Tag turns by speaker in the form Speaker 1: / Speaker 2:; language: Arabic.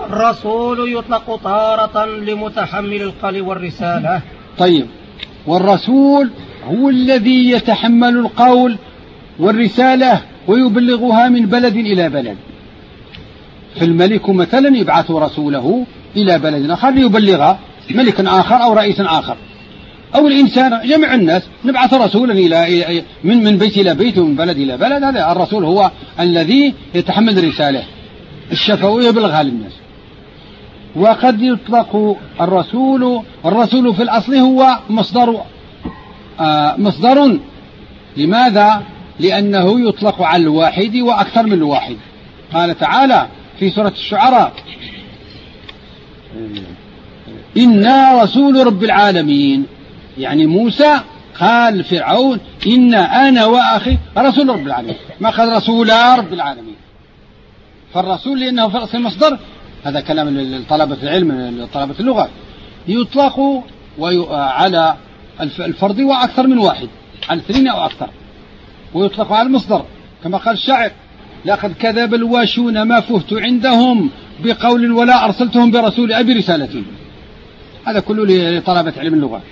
Speaker 1: والرسول يطلق تارة لمتحمل القول والرسالة.
Speaker 2: طيب والرسول هو الذي يتحمل القول والرسالة ويبلغها من بلد إلى بلد. فالملك مثلا يبعث رسوله إلى بلد آخر ليبلغ ملك آخر أو رئيس آخر. أو الإنسان جمع الناس نبعث رسولا إلى من من بيت إلى بيت ومن بلد إلى بلد هذا الرسول هو الذي يتحمل الرسالة الشفوية يبلغها للناس. وقد يطلق الرسول الرسول في الأصل هو مصدر آه مصدر. لماذا؟ لأنه يطلق على الواحد وأكثر من الواحد. قال تعالى في سورة الشعراء إنا رسول رب العالمين. يعني موسى قال فرعون إن أنا وأخي رسول رب العالمين. ما قال رسول رب العالمين. فالرسول لأنه في أصل المصدر هذا كلام لطلبة العلم طلبة اللغة يطلق على الفرد وأكثر من واحد على اثنين أو أكثر ويطلق على المصدر. كما قال الشاعر لقد كذب الواشون ما فهت عندهم بقول ولا أرسلتهم برسول أبي رسالة. هذا كله لطلبة علم اللغة.